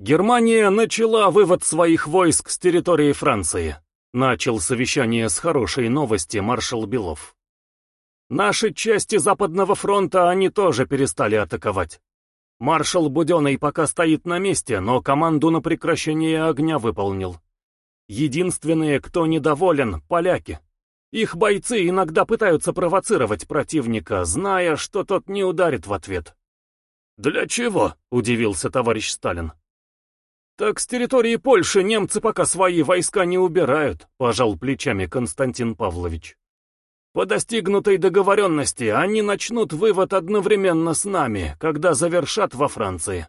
Германия начала вывод своих войск с территории Франции. Начал совещание с хорошей новости маршал Белов. Наши части Западного фронта они тоже перестали атаковать. Маршал Буденный пока стоит на месте, но команду на прекращение огня выполнил. Единственные, кто недоволен, поляки. Их бойцы иногда пытаются провоцировать противника, зная, что тот не ударит в ответ. «Для чего?» — удивился товарищ Сталин. «Так с территории Польши немцы пока свои войска не убирают», — пожал плечами Константин Павлович. «По достигнутой договоренности они начнут вывод одновременно с нами, когда завершат во Франции».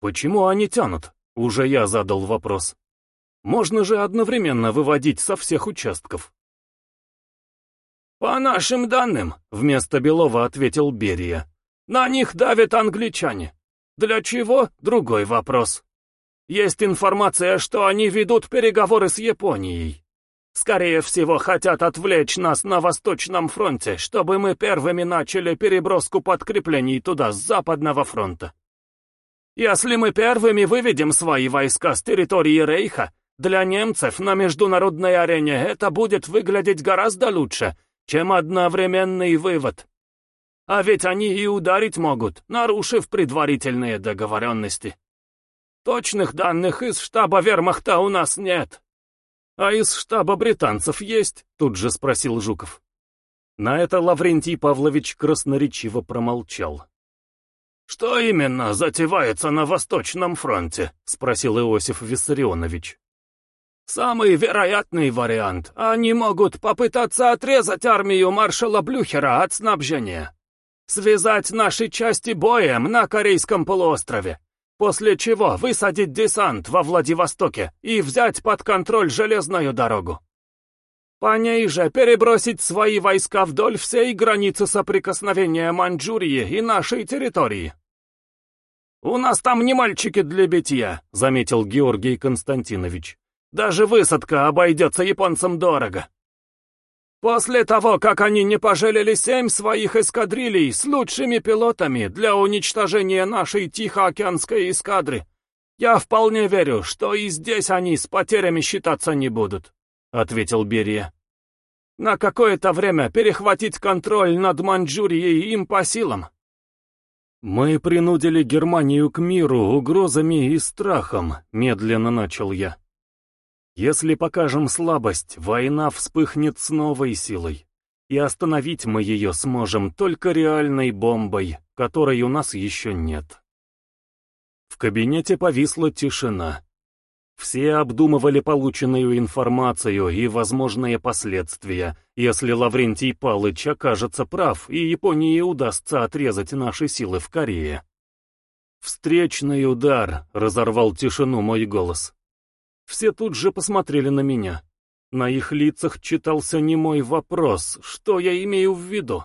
«Почему они тянут?» — уже я задал вопрос. «Можно же одновременно выводить со всех участков». «По нашим данным», — вместо Белова ответил Берия, — «на них давят англичане. Для чего? Другой вопрос. Есть информация, что они ведут переговоры с Японией. Скорее всего, хотят отвлечь нас на Восточном фронте, чтобы мы первыми начали переброску подкреплений туда с Западного фронта. Если мы первыми выведем свои войска с территории Рейха, для немцев на международной арене это будет выглядеть гораздо лучше, чем одновременный вывод. А ведь они и ударить могут, нарушив предварительные договоренности. Точных данных из штаба вермахта у нас нет. А из штаба британцев есть? Тут же спросил Жуков. На это Лаврентий Павлович красноречиво промолчал. «Что именно затевается на Восточном фронте?» — спросил Иосиф Виссарионович. «Самый вероятный вариант. Они могут попытаться отрезать армию маршала Блюхера от снабжения связать наши части боем на Корейском полуострове, после чего высадить десант во Владивостоке и взять под контроль железную дорогу. По ней же перебросить свои войска вдоль всей границы соприкосновения Маньчжурии и нашей территории. «У нас там не мальчики для битья», — заметил Георгий Константинович. «Даже высадка обойдется японцам дорого». После того, как они не пожалели семь своих эскадрилей с лучшими пилотами для уничтожения нашей Тихоокеанской эскадры, я вполне верю, что и здесь они с потерями считаться не будут», — ответил Берия. «На какое-то время перехватить контроль над Маньчжурией им по силам». «Мы принудили Германию к миру угрозами и страхом», — медленно начал я. Если покажем слабость, война вспыхнет с новой силой. И остановить мы ее сможем только реальной бомбой, которой у нас еще нет. В кабинете повисла тишина. Все обдумывали полученную информацию и возможные последствия, если Лаврентий Палыч окажется прав и Японии удастся отрезать наши силы в Корее. «Встречный удар», — разорвал тишину мой голос. Все тут же посмотрели на меня. На их лицах читался немой вопрос, что я имею в виду.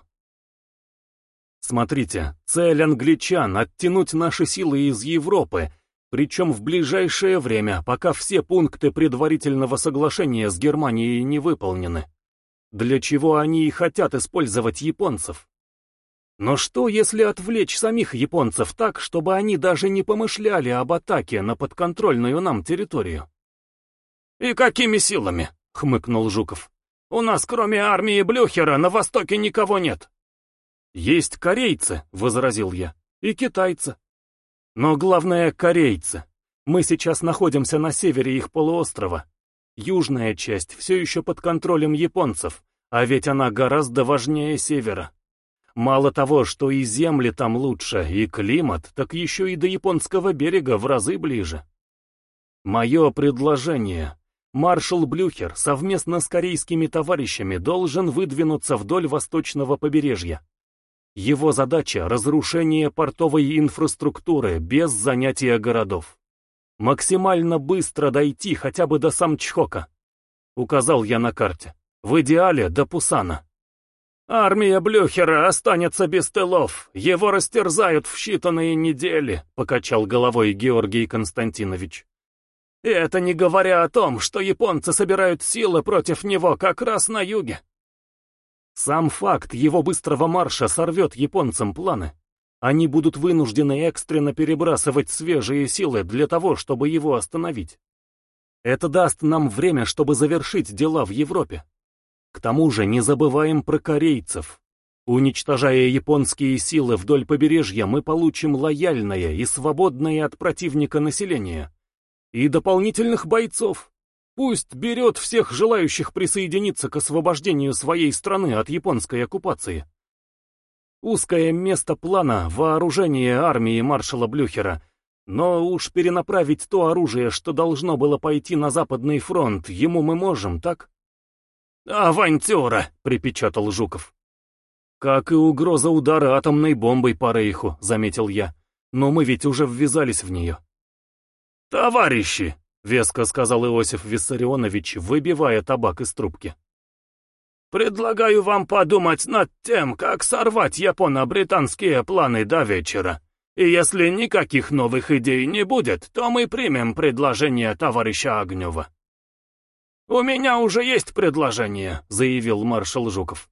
Смотрите, цель англичан — оттянуть наши силы из Европы, причем в ближайшее время, пока все пункты предварительного соглашения с Германией не выполнены. Для чего они и хотят использовать японцев? Но что, если отвлечь самих японцев так, чтобы они даже не помышляли об атаке на подконтрольную нам территорию? «И какими силами?» — хмыкнул Жуков. «У нас, кроме армии Блюхера, на Востоке никого нет». «Есть корейцы», — возразил я, — «и китайцы. Но главное — корейцы. Мы сейчас находимся на севере их полуострова. Южная часть все еще под контролем японцев, а ведь она гораздо важнее севера. Мало того, что и земли там лучше, и климат, так еще и до японского берега в разы ближе. Мое предложение Маршал Блюхер совместно с корейскими товарищами должен выдвинуться вдоль восточного побережья. Его задача — разрушение портовой инфраструктуры без занятия городов. Максимально быстро дойти хотя бы до Самчхока. Указал я на карте. В идеале до Пусана. «Армия Блюхера останется без тылов, его растерзают в считанные недели», — покачал головой Георгий Константинович. И это не говоря о том, что японцы собирают силы против него как раз на юге. Сам факт его быстрого марша сорвет японцам планы. Они будут вынуждены экстренно перебрасывать свежие силы для того, чтобы его остановить. Это даст нам время, чтобы завершить дела в Европе. К тому же не забываем про корейцев. Уничтожая японские силы вдоль побережья, мы получим лояльное и свободное от противника население. И дополнительных бойцов. Пусть берет всех желающих присоединиться к освобождению своей страны от японской оккупации. Узкое место плана — вооружение армии маршала Блюхера. Но уж перенаправить то оружие, что должно было пойти на Западный фронт, ему мы можем, так? «Авантюра!» — припечатал Жуков. «Как и угроза удара атомной бомбой по Рейху», — заметил я. «Но мы ведь уже ввязались в нее». «Товарищи!» — веско сказал Иосиф Виссарионович, выбивая табак из трубки. «Предлагаю вам подумать над тем, как сорвать японо-британские планы до вечера. И если никаких новых идей не будет, то мы примем предложение товарища Огнева». «У меня уже есть предложение», — заявил маршал Жуков.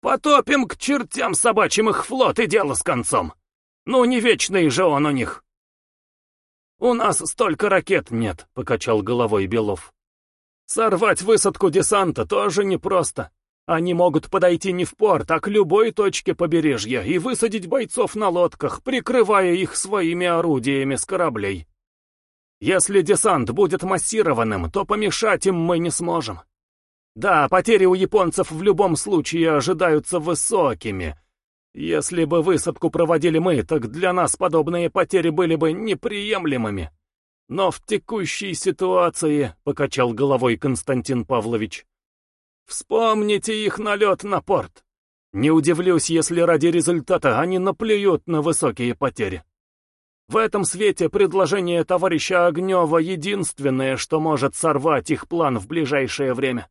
«Потопим к чертям собачьим их флот и дело с концом. Ну, не вечный же он у них». «У нас столько ракет нет», — покачал головой Белов. «Сорвать высадку десанта тоже непросто. Они могут подойти не в порт, а к любой точке побережья и высадить бойцов на лодках, прикрывая их своими орудиями с кораблей. Если десант будет массированным, то помешать им мы не сможем. Да, потери у японцев в любом случае ожидаются высокими. Если бы высадку проводили мы, так для нас подобные потери были бы неприемлемыми. Но в текущей ситуации, — покачал головой Константин Павлович, — вспомните их налет на порт. Не удивлюсь, если ради результата они наплюют на высокие потери. В этом свете предложение товарища Огнева единственное, что может сорвать их план в ближайшее время.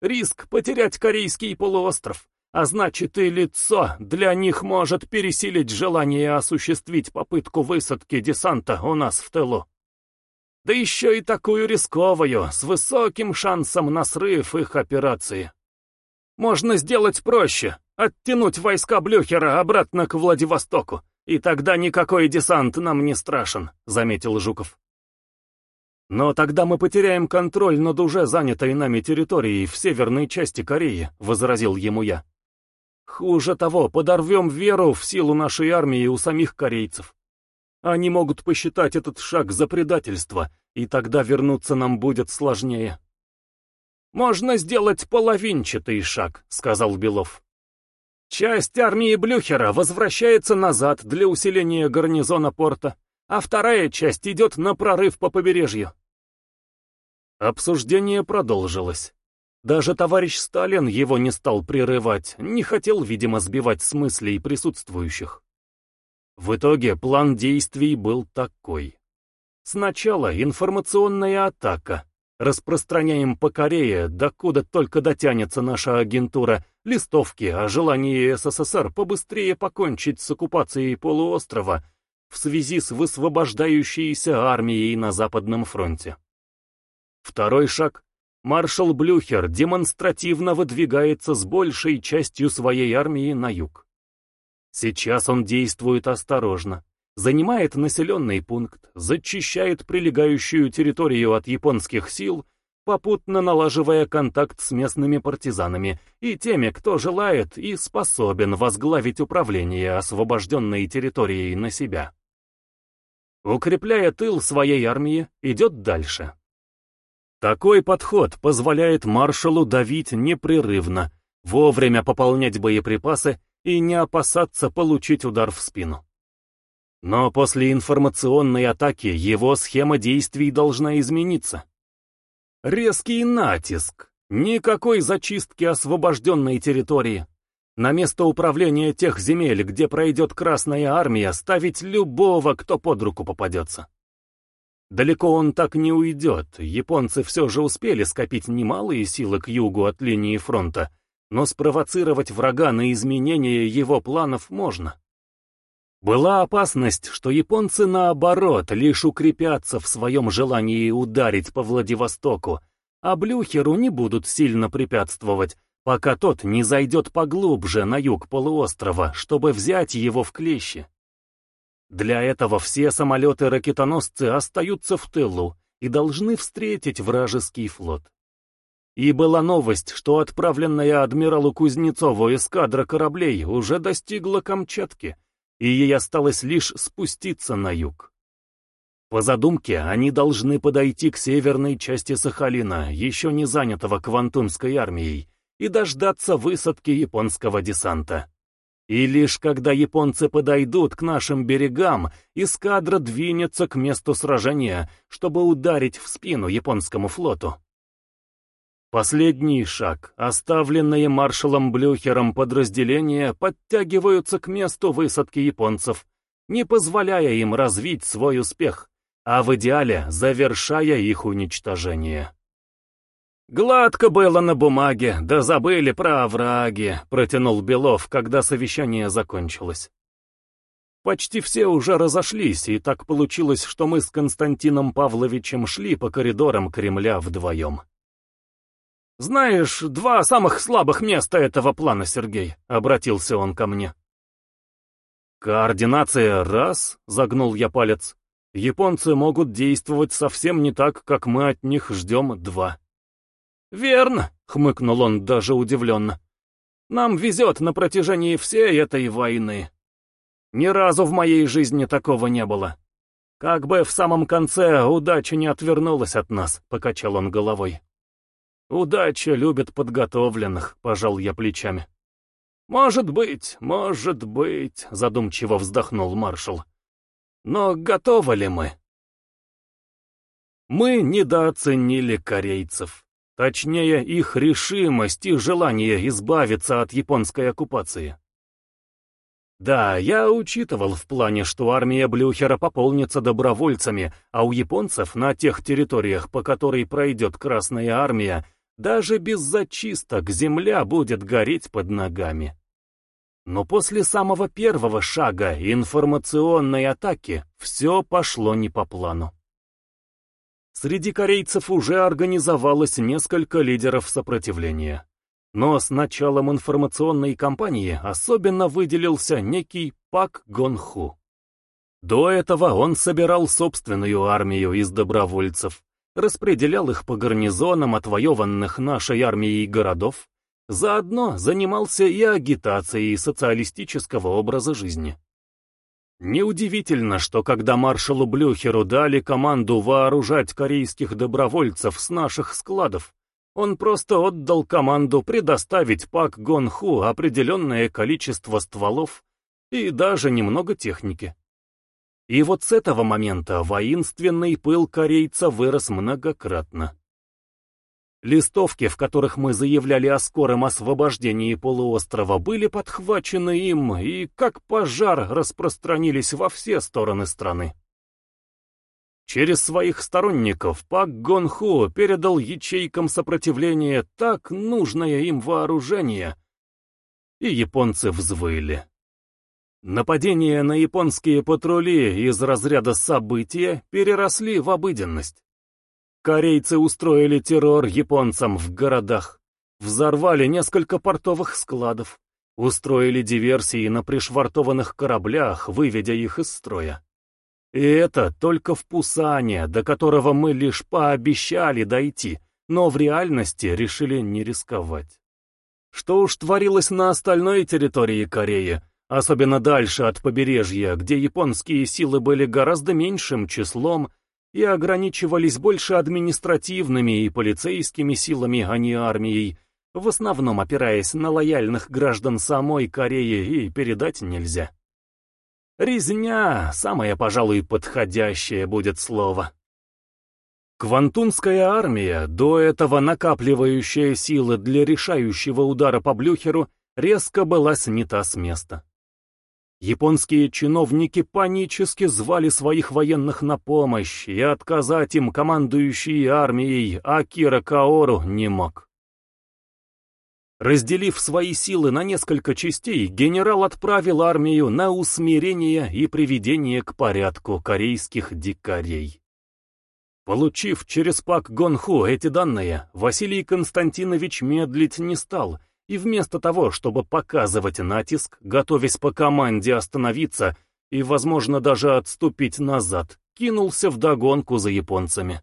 Риск потерять Корейский полуостров, а значит и лицо, для них может пересилить желание осуществить попытку высадки десанта у нас в тылу. Да еще и такую рисковую, с высоким шансом на срыв их операции. Можно сделать проще, оттянуть войска Блюхера обратно к Владивостоку, «И тогда никакой десант нам не страшен», — заметил Жуков. «Но тогда мы потеряем контроль над уже занятой нами территорией в северной части Кореи», — возразил ему я. «Хуже того, подорвем веру в силу нашей армии у самих корейцев. Они могут посчитать этот шаг за предательство, и тогда вернуться нам будет сложнее». «Можно сделать половинчатый шаг», — сказал Белов. Часть армии Блюхера возвращается назад для усиления гарнизона порта, а вторая часть идет на прорыв по побережью. Обсуждение продолжилось. Даже товарищ Сталин его не стал прерывать, не хотел, видимо, сбивать с мыслей присутствующих. В итоге план действий был такой. Сначала информационная атака, Распространяем по Корее, докуда только дотянется наша агентура, листовки о желании СССР побыстрее покончить с оккупацией полуострова в связи с высвобождающейся армией на Западном фронте. Второй шаг. Маршал Блюхер демонстративно выдвигается с большей частью своей армии на юг. Сейчас он действует осторожно занимает населенный пункт, зачищает прилегающую территорию от японских сил, попутно налаживая контакт с местными партизанами и теми, кто желает и способен возглавить управление освобожденной территорией на себя. Укрепляя тыл своей армии, идет дальше. Такой подход позволяет маршалу давить непрерывно, вовремя пополнять боеприпасы и не опасаться получить удар в спину. Но после информационной атаки его схема действий должна измениться. Резкий натиск. Никакой зачистки освобожденной территории. На место управления тех земель, где пройдет Красная Армия, ставить любого, кто под руку попадется. Далеко он так не уйдет, японцы все же успели скопить немалые силы к югу от линии фронта, но спровоцировать врага на изменение его планов можно. Была опасность, что японцы, наоборот, лишь укрепятся в своем желании ударить по Владивостоку, а Блюхеру не будут сильно препятствовать, пока тот не зайдет поглубже на юг полуострова, чтобы взять его в клещи. Для этого все самолеты-ракетоносцы остаются в тылу и должны встретить вражеский флот. И была новость, что отправленная адмиралу Кузнецову эскадра кораблей уже достигла Камчатки, и ей осталось лишь спуститься на юг. По задумке, они должны подойти к северной части Сахалина, еще не занятого Квантунской армией, и дождаться высадки японского десанта. И лишь когда японцы подойдут к нашим берегам, эскадра двинется к месту сражения, чтобы ударить в спину японскому флоту. Последний шаг. Оставленные маршалом Блюхером подразделения подтягиваются к месту высадки японцев, не позволяя им развить свой успех, а в идеале завершая их уничтожение. «Гладко было на бумаге, да забыли про овраги», — протянул Белов, когда совещание закончилось. Почти все уже разошлись, и так получилось, что мы с Константином Павловичем шли по коридорам Кремля вдвоем. «Знаешь, два самых слабых места этого плана, Сергей», — обратился он ко мне. «Координация — раз», — загнул я палец. «Японцы могут действовать совсем не так, как мы от них ждем два». «Верно», — хмыкнул он даже удивленно. «Нам везет на протяжении всей этой войны. Ни разу в моей жизни такого не было. Как бы в самом конце удача не отвернулась от нас», — покачал он головой. «Удача любит подготовленных», — пожал я плечами. «Может быть, может быть», — задумчиво вздохнул маршал. «Но готовы ли мы?» Мы недооценили корейцев. Точнее, их решимость и желание избавиться от японской оккупации. Да, я учитывал в плане, что армия Блюхера пополнится добровольцами, а у японцев на тех территориях, по которой пройдет Красная Армия, даже без зачисток земля будет гореть под ногами. Но после самого первого шага информационной атаки все пошло не по плану. Среди корейцев уже организовалось несколько лидеров сопротивления. Но с началом информационной кампании особенно выделился некий Пак Гонху. До этого он собирал собственную армию из добровольцев, распределял их по гарнизонам отвоеванных нашей армией городов, заодно занимался и агитацией социалистического образа жизни. Неудивительно, что когда маршалу Блюхеру дали команду вооружать корейских добровольцев с наших складов, он просто отдал команду предоставить Пак Гонху определенное количество стволов и даже немного техники. И вот с этого момента воинственный пыл корейца вырос многократно. Листовки, в которых мы заявляли о скором освобождении полуострова, были подхвачены им и, как пожар, распространились во все стороны страны. Через своих сторонников Пак Гонху передал ячейкам сопротивления так нужное им вооружение, и японцы взвыли. Нападения на японские патрули из разряда события переросли в обыденность. Корейцы устроили террор японцам в городах, взорвали несколько портовых складов, устроили диверсии на пришвартованных кораблях, выведя их из строя. И это только в Пусане, до которого мы лишь пообещали дойти, но в реальности решили не рисковать. Что уж творилось на остальной территории Кореи, особенно дальше от побережья, где японские силы были гораздо меньшим числом и ограничивались больше административными и полицейскими силами, а не армией, в основном опираясь на лояльных граждан самой Кореи и передать нельзя. Резня — самое, пожалуй, подходящее будет слово. Квантунская армия, до этого накапливающая силы для решающего удара по Блюхеру, резко была снята с места. Японские чиновники панически звали своих военных на помощь, и отказать им командующий армией Акира Каору не мог. Разделив свои силы на несколько частей, генерал отправил армию на усмирение и приведение к порядку корейских дикарей. Получив через Пак Гонху эти данные, Василий Константинович медлить не стал и вместо того, чтобы показывать натиск, готовясь по команде остановиться и, возможно, даже отступить назад, кинулся в догонку за японцами.